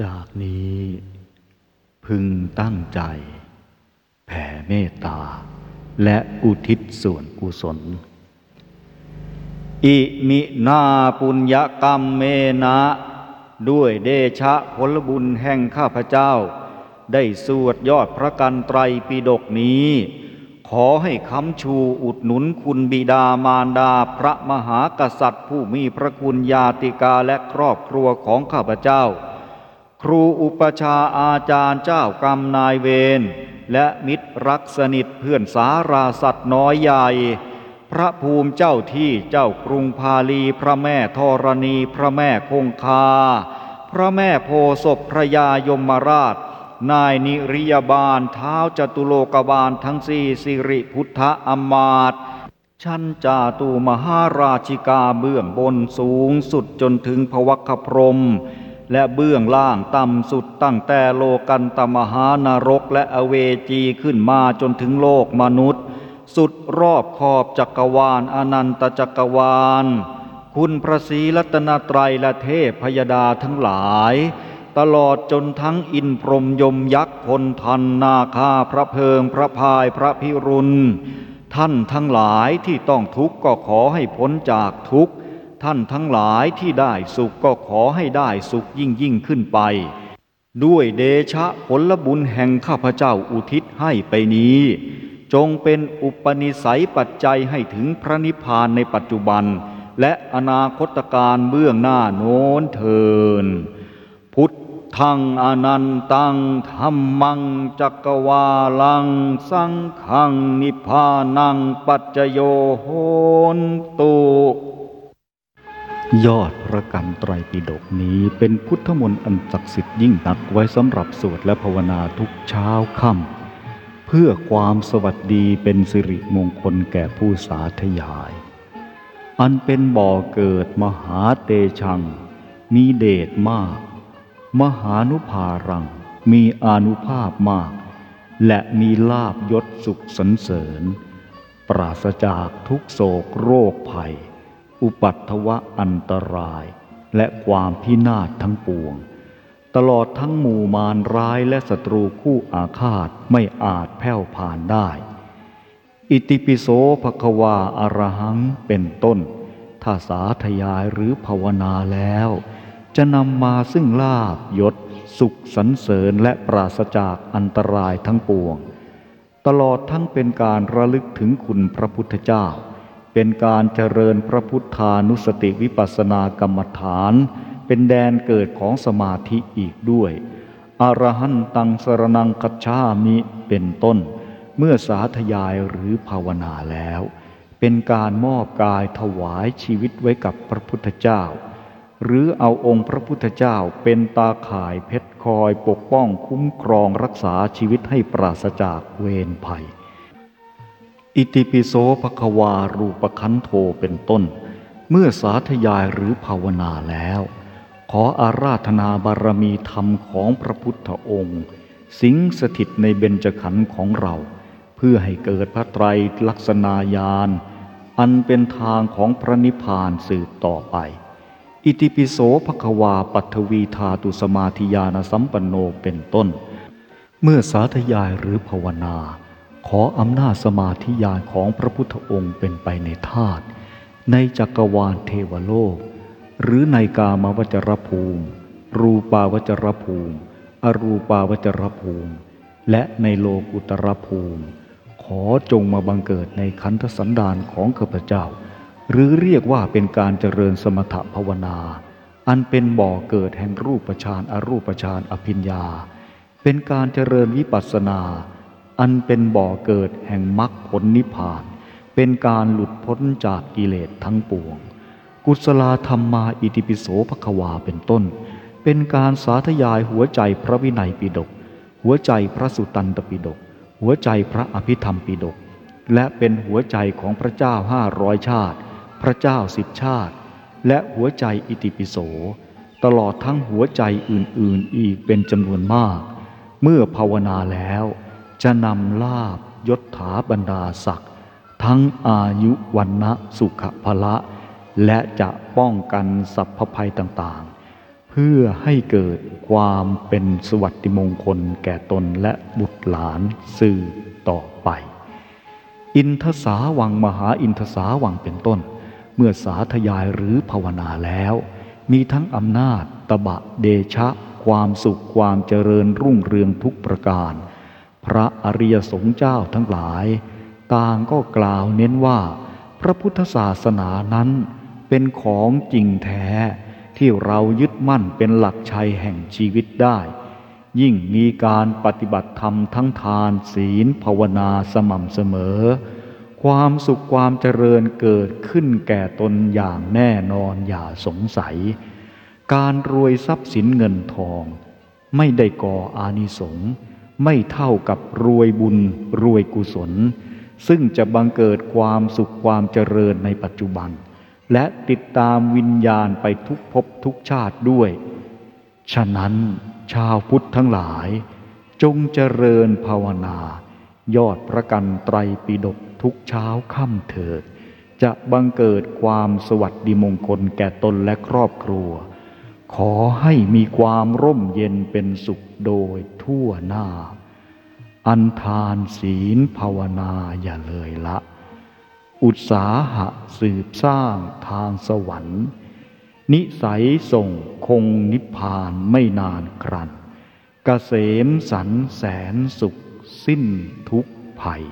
จากนี้ พึงตั้งใจ แผ่เมตตา และอุทิศส่วนกุศล อิมินาปุญญกรรมเมนะ ด้วยเดชะผลบุญแห่งข้าพเจ้า ได้สวดยอดพระกันไตรปิฎกนี้ ขอให้คำชูอุดหนุนคุณบิดามารดาพระมหากษัตริย์ ผู้มีพระคุณญาติกาและครอบครัวของข้าพเจ้า ครูอุปชาอาจารย์เจ้ากรรมนายเวรและมิตรรักสนิทเพื่อนสาราสัตว์น้อยใหญ่ พระภูมิเจ้าที่เจ้ากรุงพาลีพระแม่ธรณีพระแม่คงคา พระแม่โพศพพระยายมราช นายนิริยบาลเท้าจตุโลกบาลทั้งสี่สิริพุทธอมมาตชั้นจาตุมหาราชิกาเบื้องบนสูงสุดจนถึงพวัคพรม และเบื้องล่างต่ำสุดตั้งแต่โลกันตมหานรกและอเวจีขึ้นมาจนถึงโลกมนุษย์ สุดรอบขอบจักรวาลอนันตจักรวาล คุณพระศรีรัตนตรัยและเทพพยดาทั้งหลาย ตลอดจนทั้งอินพรหมยมยักษ์พลทันนาคาพระเพิงพระพายพระพิรุณ ท่านทั้งหลายที่ต้องทุกข์ก็ขอให้พ้นจากทุกข์ ท่านทั้งหลายที่ได้สุขก็ขอให้ได้สุขยิ่งยิ่งขึ้นไป ด้วยเดชะผลบุญแห่งข้าพเจ้าอุทิศให้ไปนี้ จงเป็นอุปนิสัยปัจจัยให้ถึงพระนิพพานในปัจจุบัน และอนาคตการเบื้องหน้าโน้นเทิน พุทธังอนันตังธรรมังจักวาลัง สังขังนิพพานังปัจจโยโหนตุ ยอดพระกันไตรปิฎกนี้เป็นพุทธมนต์อันศักดิ์สิทธิ์ยิ่งนักไว้สำหรับสวดและภาวนาทุกเช้าค่ำเพื่อความสวัสดีเป็นสิริมงคลแก่ผู้สาธยาย อันเป็นบ่อเกิดมหาเตชัง มีเดชมาก มหานุภารัง มีอานุภาพมาก และมีลาบยศสุขสันเสริญ ปราศจากทุกโศกโรคภัย อุปัตถวะอันตราย และความพินาศทั้งปวง ตลอดทั้งหมู่มารร้ายและศัตรูคู่อาฆาตไม่อาจแผ่วผ่านได้ อิติปิโสภควาอารหังเป็นต้น ถ้าสาธยายหรือภาวนาแล้ว จะนำมาซึ่งลาบยศ สุขสันเสริญและปราศจากอันตรายทั้งปวง ตลอดทั้งเป็นการระลึกถึงคุณพระพุทธเจ้า เป็นการเจริญพระพุทธานุสติวิปัสสนากรรมฐาน เป็นแดนเกิดของสมาธิอีกด้วยอรหันตังสรนังคัจฉามิเป็นต้น เมื่อสาธยายหรือภาวนาแล้ว เป็นการมอบกายถวายชีวิตไว้กับพระพุทธเจ้า หรือเอาองค์พระพุทธเจ้าเป็นตาข่ายเพชรคอยปกป้องคุ้มครองรักษาชีวิตให้ปราศจากเวรภัย อิติปิโสภควารูปคันโทเป็นต้น เมื่อสาธยายหรือภาวนาแล้ว ขออาราธนาบารมีธรรมของพระพุทธองค์ สิงสถิตในเบญจขันธ์ของเรา เพื่อให้เกิดพระไตรลักษณาญาณอันเป็นทางของพระนิพพานสืบต่อไป อิติปิโสภควาปัทวีธาตุสมาธิยานสัมปันโนเป็นต้น เมื่อสาธยายหรือภาวนา ขออำนาจสมาธิญาณของพระพุทธองค์เป็นไปในธาตุในจักรวาลเทวโลก หรือในกามวจรภูมิ รูปาวจรภูมิ อรูปาวจรภูมิ และในโลกุตรภูมิ ขอจงมาบังเกิดในคันธสันดานของข้าพเจ้า หรือเรียกว่าเป็นการเจริญสมถภาวนา อันเป็นบ่อเกิดแห่งรูปฌานอรูปฌานอภิญญา เป็นการเจริญวิปัสสนา อันเป็นบ่อเกิดแห่งมรรคผลนิพพาน เป็นการหลุดพ้นจากกิเลสทั้งปวง กุศลธรรมมาอิติปิโสภควาเป็นต้น เป็นการสาธยายหัวใจพระวินัยปิฎกหัวใจพระสุตันตปิฎกหัวใจพระอภิธรรมปิฎกและเป็นหัวใจของพระเจ้าห้าร้อยชาติ พระเจ้าสิบชาติ และหัวใจอิติปิโส ตลอดทั้งหัวใจอื่นๆอีกเป็นจำนวนมาก เมื่อภาวนาแล้ว จะนำลาบยศถาบรรดาศักดิ์ทั้งอายุวันนะสุขภละ และจะป้องกันสัพพภัยต่างๆ เพื่อให้เกิดความเป็นสวัสดิมงคลแก่ตนและบุตรหลานสืบต่อไป อินทสาวังมหาอินทสาวังเป็นต้น เมื่อสาธยายหรือภาวนาแล้ว มีทั้งอำนาจตบะเดชะ ความสุขความเจริญรุ่งเรืองทุกประการ พระอริยสงฆ์เจ้าทั้งหลาย ต่างก็กล่าวเน้นว่า พระพุทธศาสนานั้น เป็นของจริงแท้ที่เรายึดมั่นเป็นหลักชัยแห่งชีวิตได้ ยิ่งมีการปฏิบัติธรรมทั้งทานศีลภาวนาสม่ำเสมอ ความสุขความเจริญเกิดขึ้นแก่ตนอย่างแน่นอนอย่าสงสัย การรวยทรัพย์สินเงินทอง ไม่ได้ก่ออานิสงส์ ไม่เท่ากับรวยบุญรวยกุศล ซึ่งจะบังเกิดความสุขความเจริญในปัจจุบัน และติดตามวิญญาณไปทุกภพทุกชาติด้วย ฉะนั้นชาวพุทธทั้งหลาย จงเจริญภาวนา ยอดพระกันไตรปิฎกทุกเช้าค่ำเถิด จะบังเกิดความสวัสดิมงคลแก่ตนและครอบครัว ขอให้มีความร่มเย็นเป็นสุขโดยทั่วหน้า อันทานศีลภาวนาอย่าเลยละ อุตสาหะสืบสร้างทางสวรรค์ นิสัยส่งคงนิพพานไม่นานครันกเกษมสันแสนสุขสิ้นทุกภัย